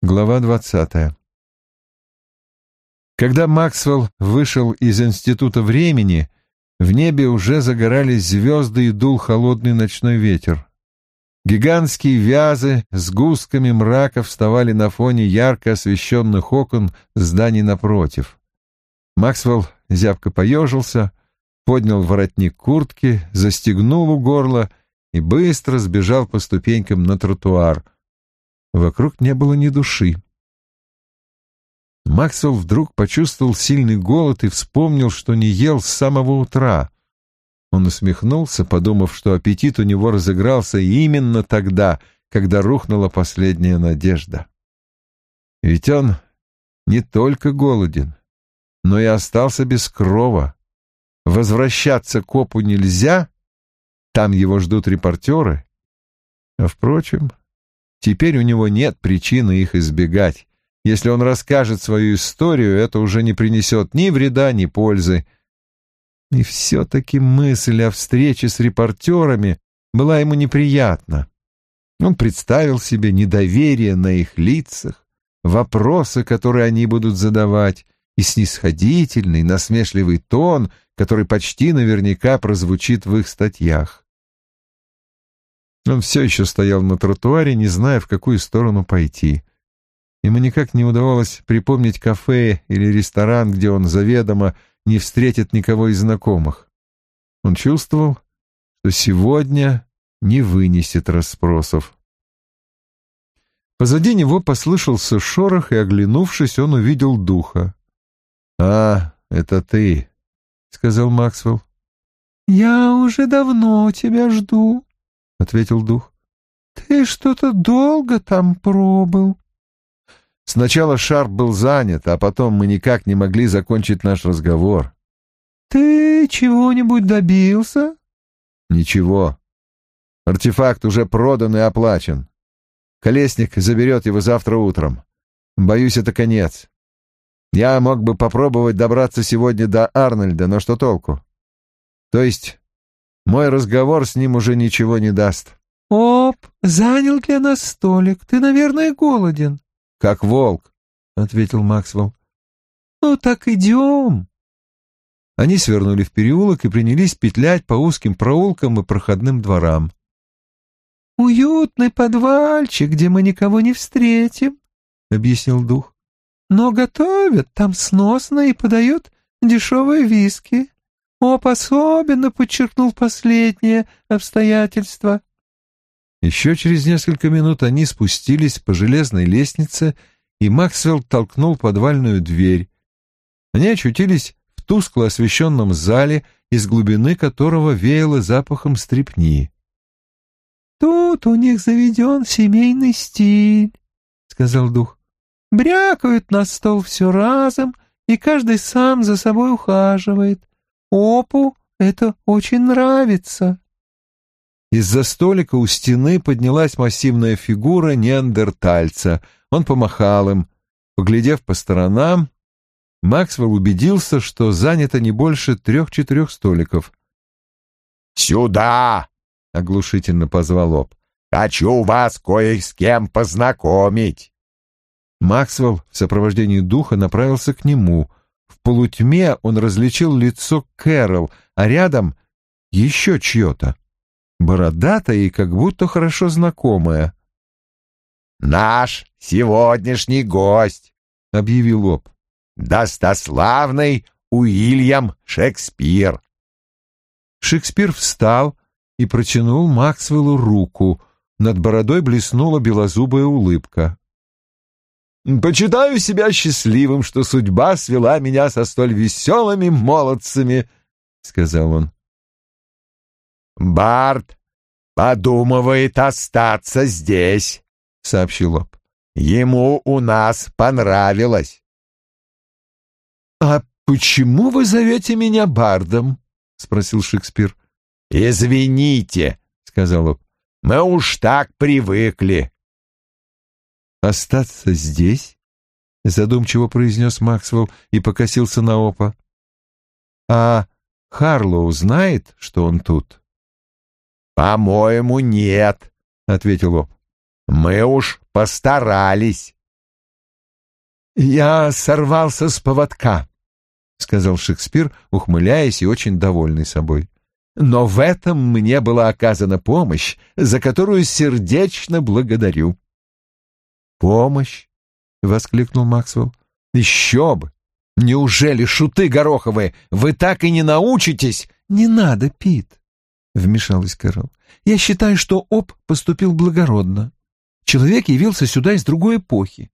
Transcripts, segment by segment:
Глава двадцатая. Когда Максвелл вышел из Института времени, в небе уже загорались звезды и дул холодный ночной ветер. Гигантские вязы с густками мрака вставали на фоне ярко освещенных окон зданий напротив. Максвелл зябко поежился, поднял воротник куртки, застегнул у горла и быстро сбежал по ступенькам на тротуар — Вокруг не было ни души. Максвелл вдруг почувствовал сильный голод и вспомнил, что не ел с самого утра. Он усмехнулся, подумав, что аппетит у него разыгрался именно тогда, когда рухнула последняя надежда. Ведь он не только голоден, но и остался без крова. Возвращаться к опу нельзя, там его ждут репортеры. А, впрочем, Теперь у него нет причины их избегать. Если он расскажет свою историю, это уже не принесет ни вреда, ни пользы. И все-таки мысль о встрече с репортерами была ему неприятна. Он представил себе недоверие на их лицах, вопросы, которые они будут задавать, и снисходительный, насмешливый тон, который почти наверняка прозвучит в их статьях. Он все еще стоял на тротуаре, не зная, в какую сторону пойти. Ему никак не удавалось припомнить кафе или ресторан, где он заведомо не встретит никого из знакомых. Он чувствовал, что сегодня не вынесет расспросов. Позади него послышался шорох, и, оглянувшись, он увидел духа. «А, это ты», — сказал Максвелл. «Я уже давно тебя жду», — ответил дух. «Ты что-то долго там пробыл». Сначала Шарп был занят, а потом мы никак не могли закончить наш разговор. «Ты чего-нибудь добился?» «Ничего. Артефакт уже продан и оплачен. Колесник заберет его завтра утром. Боюсь, это конец. Я мог бы попробовать добраться сегодня до Арнольда, но что толку? То есть мой разговор с ним уже ничего не даст. «Оп, занял для нас столик. Ты, наверное, голоден». «Как волк», — ответил Максвелл. «Ну так идем». Они свернули в переулок и принялись петлять по узким проулкам и проходным дворам. «Уютный подвальчик, где мы никого не встретим», — объяснил дух. «Но готовят там сносно и подают дешевые виски. Оп особенно подчеркнул последнее обстоятельство. Еще через несколько минут они спустились по железной лестнице, и Максвелл толкнул подвальную дверь. Они очутились в тускло освещенном зале, из глубины которого веяло запахом стрепни. «Тут у них заведен семейный стиль», — сказал дух. «Брякают на стол все разом, и каждый сам за собой ухаживает. Опу это очень нравится. Из-за столика у стены поднялась массивная фигура неандертальца. Он помахал им. Поглядев по сторонам, Максвелл убедился, что занято не больше трех-четырех столиков. «Сюда!» — оглушительно позвал Об. «Хочу вас кое с кем познакомить!» Максвелл в сопровождении духа направился к нему. В полутьме он различил лицо Кэрол, а рядом еще чье-то. Бородатое и как будто хорошо знакомое. «Наш сегодняшний гость», — объявил Об. «Достославный Уильям Шекспир». Шекспир встал и протянул Максвеллу руку. Над бородой блеснула белозубая улыбка. Почитаю себя счастливым, что судьба свела меня со столь веселыми молодцами, — сказал он. «Барт подумывает остаться здесь», — сообщил Об. «Ему у нас понравилось». «А почему вы зовете меня Бардом?» — спросил Шекспир. «Извините», — сказал Об. «Мы уж так привыкли. «Остаться здесь?» — задумчиво произнес Максвелл и покосился на Опа. «А Харлоу знает, что он тут?» «По-моему, нет», — ответил Оп. «Мы уж постарались». «Я сорвался с поводка», — сказал Шекспир, ухмыляясь и очень довольный собой. «Но в этом мне была оказана помощь, за которую сердечно благодарю». «Помощь?» — воскликнул Максвелл. «Еще бы! Неужели, шуты гороховые, вы так и не научитесь?» «Не надо, Пит», — вмешалась Кэрол. «Я считаю, что Об поступил благородно. Человек явился сюда из другой эпохи.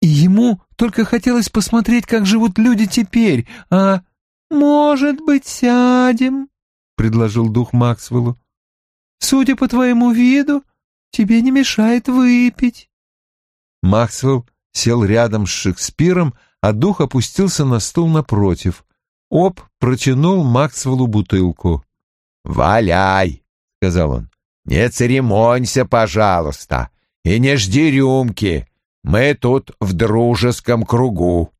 И ему только хотелось посмотреть, как живут люди теперь, а... «Может быть, сядем?» — предложил дух Максвеллу. «Судя по твоему виду, тебе не мешает выпить». Максвелл сел рядом с Шекспиром, а дух опустился на стул напротив. Об протянул Максвеллу бутылку. «Валяй!» — сказал он. «Не церемонься, пожалуйста, и не жди рюмки. Мы тут в дружеском кругу.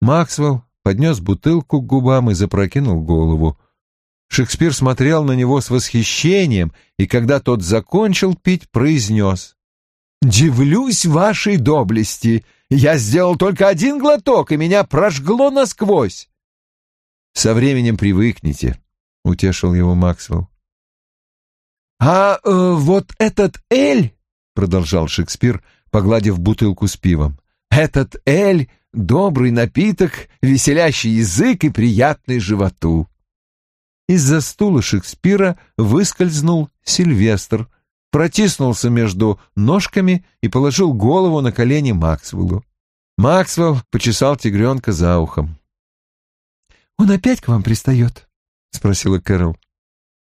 Максвелл поднес бутылку к губам и запрокинул голову. Шекспир смотрел на него с восхищением, и когда тот закончил пить, произнес. «Дивлюсь вашей доблести! Я сделал только один глоток, и меня прожгло насквозь!» «Со временем привыкнете», — утешил его Максвелл. «А э, вот этот Эль», — продолжал Шекспир, — погладив бутылку с пивом. «Этот эль — добрый напиток, веселящий язык и приятный животу». Из-за стула Шекспира выскользнул Сильвестр, протиснулся между ножками и положил голову на колени Максвеллу. Максвелл почесал тигренка за ухом. «Он опять к вам пристает?» — спросила Кэрол.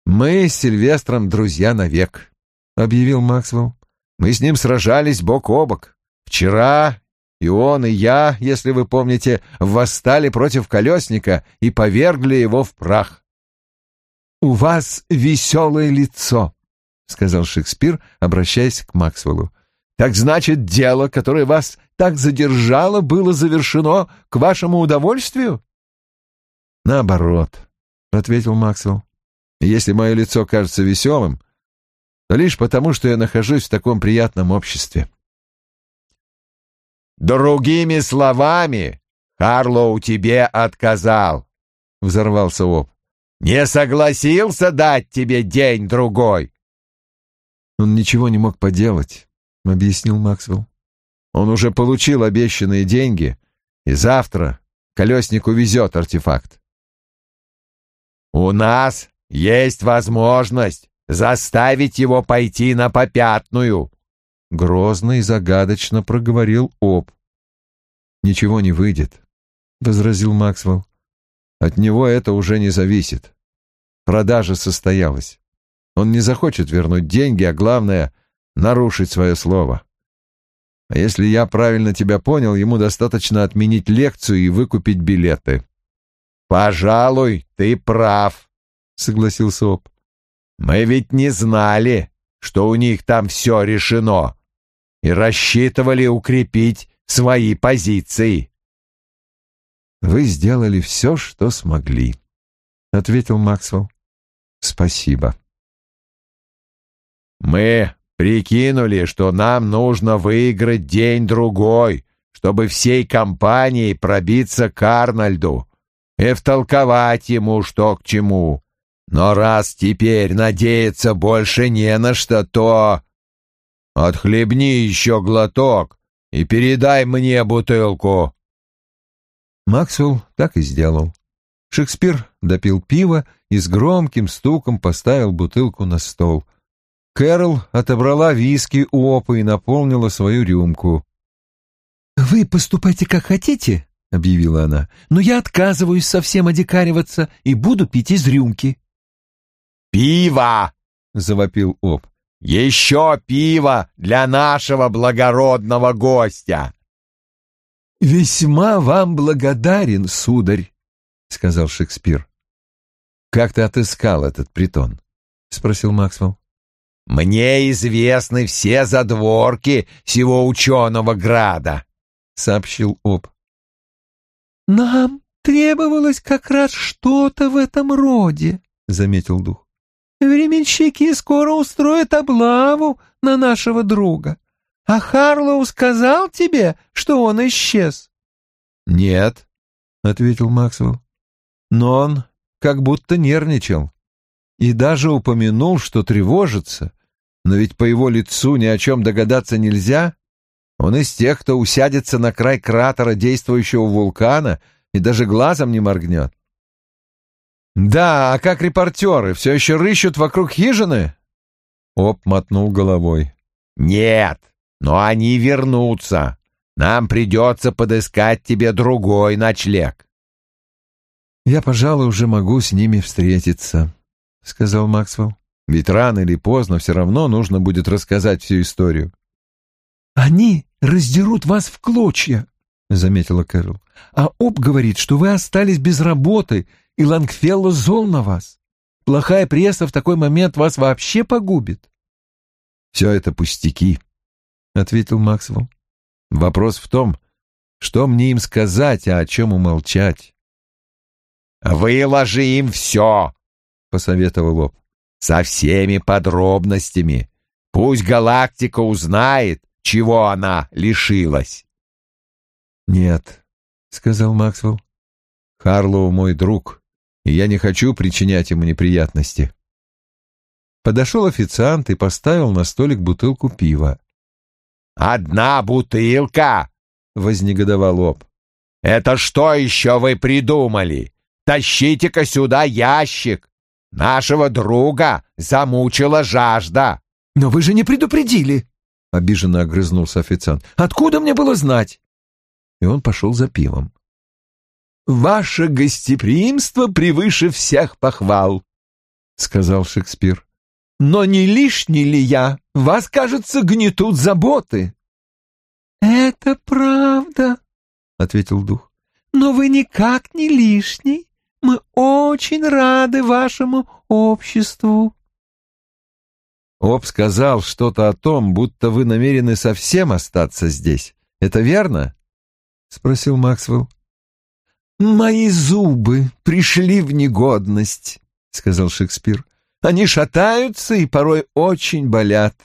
«Мы с Сильвестром друзья навек», — объявил Максвелл. Мы с ним сражались бок о бок. Вчера и он, и я, если вы помните, восстали против колесника и повергли его в прах. «У вас веселое лицо», — сказал Шекспир, обращаясь к Максвеллу. «Так значит, дело, которое вас так задержало, было завершено к вашему удовольствию?» «Наоборот», — ответил Максвелл. «Если мое лицо кажется веселым, но лишь потому, что я нахожусь в таком приятном обществе. «Другими словами, Харлоу тебе отказал», — взорвался Об. «Не согласился дать тебе день-другой». «Он ничего не мог поделать», — объяснил Максвелл. «Он уже получил обещанные деньги, и завтра колесник увезет артефакт». «У нас есть возможность заставить его пойти на попятную. Грозно и загадочно проговорил Об. «Ничего не выйдет», — возразил Максвелл. «От него это уже не зависит. Продажа состоялась. Он не захочет вернуть деньги, а главное — нарушить свое слово. А если я правильно тебя понял, ему достаточно отменить лекцию и выкупить билеты». «Пожалуй, ты прав», — согласился Об. Мы ведь не знали, что у них там все решено, и рассчитывали укрепить свои позиции. «Вы сделали все, что смогли», — ответил Максвелл. «Спасибо». «Мы прикинули, что нам нужно выиграть день-другой, чтобы всей компанией пробиться к Арнольду и втолковать ему, что к чему. Но раз теперь надеяться больше не на что, то... Отхлебни еще глоток и передай мне бутылку. Максвелл так и сделал. Шекспир допил пиво и с громким стуком поставил бутылку на стол. Кэрол отобрала виски у опы и наполнила свою рюмку. «Вы поступайте как хотите», — объявила она, — «но я отказываюсь совсем одекариваться и буду пить из рюмки». «Пиво!» — завопил Об. «Еще пиво для нашего благородного гостя!» «Весьма вам благодарен, сударь», — сказал Шекспир. «Как ты отыскал этот притон?» — спросил Максвелл. «Мне известны все задворки сего ученого града», — сообщил Об. «Нам требовалось как раз что-то в этом роде», — заметил дух. Временщики скоро устроят облаву на нашего друга. А Харлоу сказал тебе, что он исчез? Нет, ответил Максвелл. Но он как будто нервничал и даже упомянул, что тревожится, но ведь по его лицу ни о чем догадаться нельзя. Он из тех, кто усядется на край кратера действующего вулкана и даже глазом не моргнет. «Да, а как репортеры? Все еще рыщут вокруг хижины?» Оп мотнул головой. «Нет, но они вернутся. Нам придется подыскать тебе другой ночлег». «Я, пожалуй, уже могу с ними встретиться», — сказал Максвелл. «Ведь рано или поздно все равно нужно будет рассказать всю историю». «Они раздерут вас в клочья», — заметила Кэрол. «А Об говорит, что вы остались без работы, и Лангфелло зол на вас. Плохая пресса в такой момент вас вообще погубит». «Все это пустяки», — ответил Максвелл. «Вопрос в том, что мне им сказать, а о чем умолчать». «Выложи им все», — посоветовал Лоб. «Со всеми подробностями. Пусть галактика узнает, чего она лишилась». «Нет», — сказал Максвелл. «Харлоу мой друг, и я не хочу причинять ему неприятности». Подошел официант и поставил на столик бутылку пива. «Одна бутылка!» — вознегодовал Об. «Это что еще вы придумали? Тащите-ка сюда ящик! Нашего друга замучила жажда!» «Но вы же не предупредили!» — обиженно огрызнулся официант. «Откуда мне было знать?» И он пошел за пивом. «Ваше гостеприимство превыше всех похвал», — сказал Шекспир. «Но не лишний ли я? Вас, кажется, гнетут заботы». «Это правда», — ответил дух. «Но вы никак не лишний. Мы очень рады вашему обществу». Об сказал что-то о том, будто вы намерены совсем остаться здесь. Это верно? спросил Максвелл. Мои зубы пришли в негодность, сказал Шекспир. Они шатаются и порой очень болят.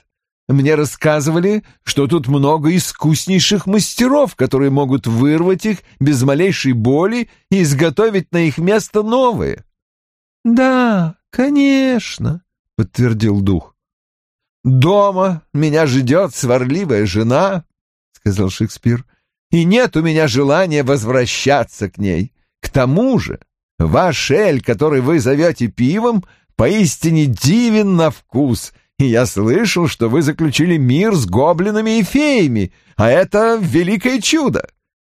Мне рассказывали, что тут много искуснейших мастеров, которые могут вырвать их без малейшей боли и изготовить на их место новые. Да, конечно, подтвердил дух. Дома меня ждет сварливая жена, сказал Шекспир, и нет у меня желания возвращаться к ней. К тому же, ваш эль, который вы зовете пивом, поистине дивен на вкус — и я слышал, что вы заключили мир с гоблинами и феями, а это великое чудо.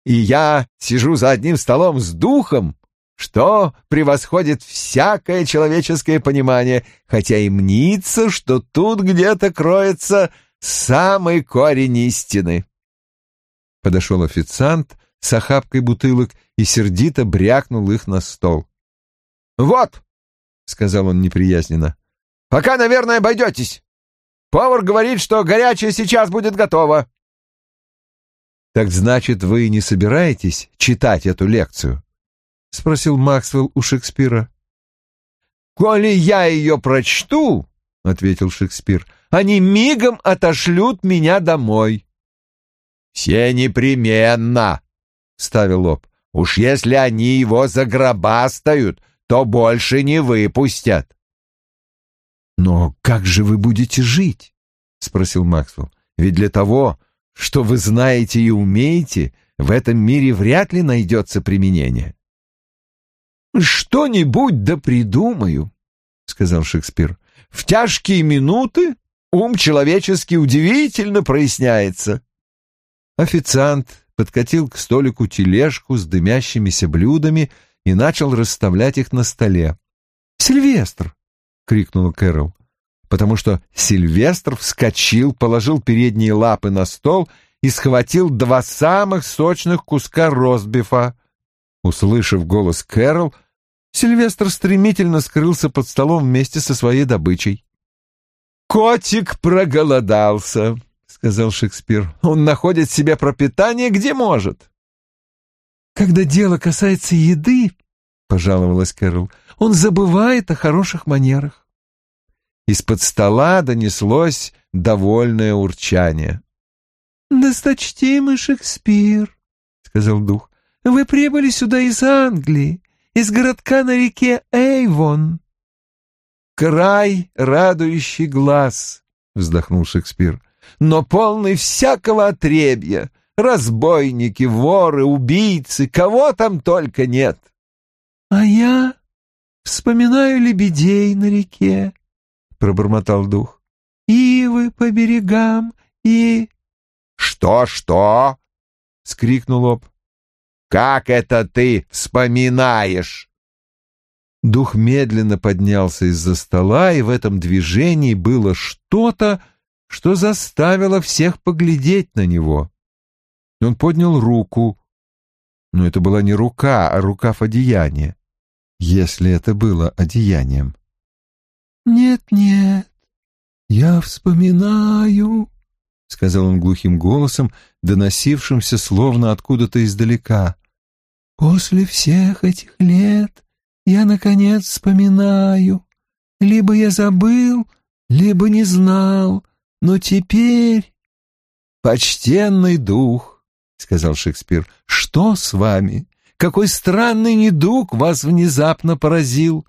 И я сижу за одним столом с духом, что превосходит всякое человеческое понимание, хотя и мнится, что тут где-то кроется самый корень истины. Подошел официант с охапкой бутылок и сердито брякнул их на стол. «Вот», — сказал он неприязненно, Пока, наверное, обойдетесь. Повар говорит, что горячее сейчас будет готово. Так значит, вы не собираетесь читать эту лекцию? спросил Максвелл у Шекспира. Коли я ее прочту, ответил Шекспир, они мигом отошлют меня домой. Все непременно, ставил Лоб. Уж если они его загробастают, то больше не выпустят. «Но как же вы будете жить?» — спросил Максвелл. «Ведь для того, что вы знаете и умеете, в этом мире вряд ли найдется применение». «Что-нибудь да придумаю», — сказал Шекспир. «В тяжкие минуты ум человеческий удивительно проясняется». Официант подкатил к столику тележку с дымящимися блюдами и начал расставлять их на столе. «Сильвестр!» — крикнула Кэрол, потому что Сильвестр вскочил, положил передние лапы на стол и схватил два самых сочных куска ростбифа. Услышав голос Кэрол, Сильвестр стремительно скрылся под столом вместе со своей добычей. «Котик проголодался», — сказал Шекспир. «Он находит себе пропитание где может». «Когда дело касается еды», — пожаловалась Кэрол, — «он забывает о хороших манерах». Из-под стола донеслось довольное урчание. «Досточтимый Шекспир», — сказал дух, — «вы прибыли сюда из Англии, из городка на реке Эйвон». «Край, радующий глаз», — вздохнул Шекспир, — «но полный всякого отребья, разбойники, воры, убийцы, кого там только нет». «А я вспоминаю лебедей на реке», — пробормотал дух, — «ивы по берегам и...» «Что-что?» — скрикнул Об. «Как это ты вспоминаешь?» Дух медленно поднялся из-за стола, и в этом движении было что-то, что заставило всех поглядеть на него. Он поднял руку, но это была не рука, а рукав одеяния, если это было одеянием. «Нет-нет, я вспоминаю», — сказал он глухим голосом, доносившимся словно откуда-то издалека. «После всех этих лет я, наконец, вспоминаю. Либо я забыл, либо не знал, но теперь...» «Почтенный дух», — сказал Шекспир, — «что с вами? Какой странный недуг вас внезапно поразил?»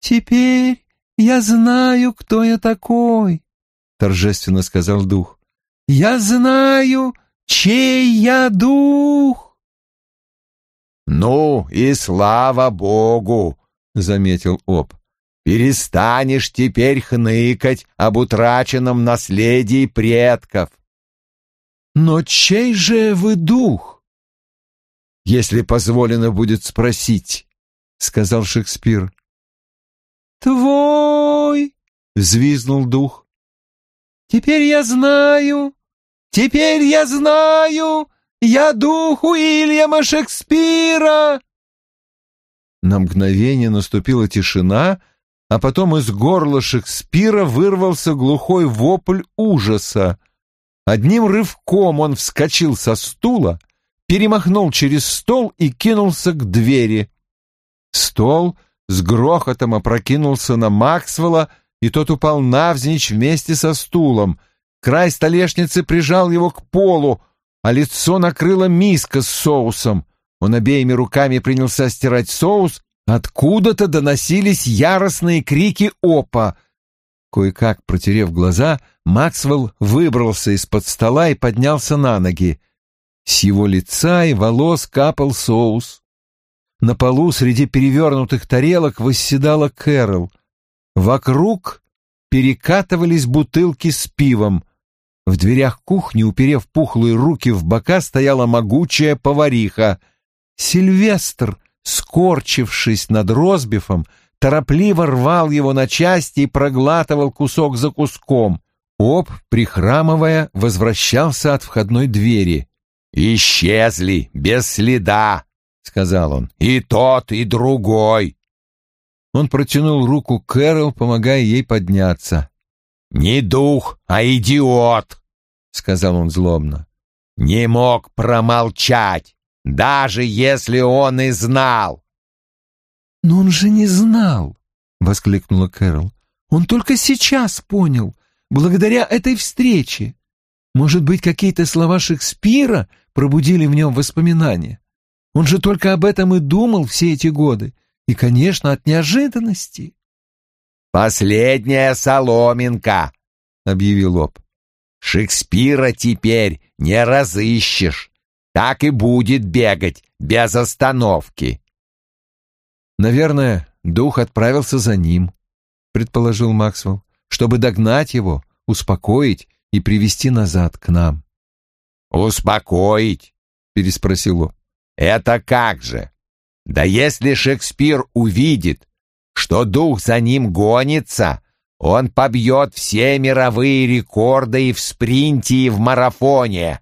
«Теперь я знаю, кто я такой», торжественно сказал дух. «Я знаю, чей я дух!» «Ну и слава богу!» — заметил Об. «Перестанешь теперь хныкать об утраченном наследии предков». «Но чей же вы дух?» «Если позволено будет спросить», — сказал Шекспир. «Твой!» — взвизнул дух. Теперь я знаю, теперь я знаю, я дух Уильяма Шекспира!» На мгновение наступила тишина, а потом из горла Шекспира вырвался глухой вопль ужаса. Одним рывком он вскочил со стула, перемахнул через стол и кинулся к двери. Стол с грохотом опрокинулся на Максвелла, и тот упал навзничь вместе со стулом. Край столешницы прижал его к полу, а лицо накрыла миска с соусом. Он обеими руками принялся стирать соус, откуда-то доносились яростные крики опа. Кое-как, протерев глаза, Максвелл выбрался из-под стола и поднялся на ноги. С его лица и волос капал соус. На полу среди перевернутых тарелок восседала Кэрол — Вокруг перекатывались бутылки с пивом. В дверях кухни, уперев пухлые руки в бока, стояла могучая повариха. Сильвестр, скорчившись над розбифом, торопливо рвал его на части и проглатывал кусок за куском. Об, прихрамывая, возвращался от входной двери. «Исчезли, без следа», — сказал он, — «и тот, и другой». Он протянул руку Кэрол, помогая ей подняться. «Не дух, а идиот!» — сказал он злобно. «Не мог промолчать, даже если он и знал!» «Но он же не знал!» — воскликнула Кэрол. «Он только сейчас понял, благодаря этой встрече. Может быть, какие-то слова Шекспира пробудили в нем воспоминания? Он же только об этом и думал все эти годы и, конечно, от неожиданности. «Последняя соломинка», — объявил Об. «Шекспира теперь не разыщешь. Так и будет бегать без остановки». «Наверное, дух отправился за ним», — предположил Максвелл, «чтобы догнать его, успокоить и привести назад к нам». «Успокоить?» — переспросил он. «Это как же? Да если Шекспир увидит, что дух за ним гонится, он побьет все мировые рекорды и в спринте, и в марафоне.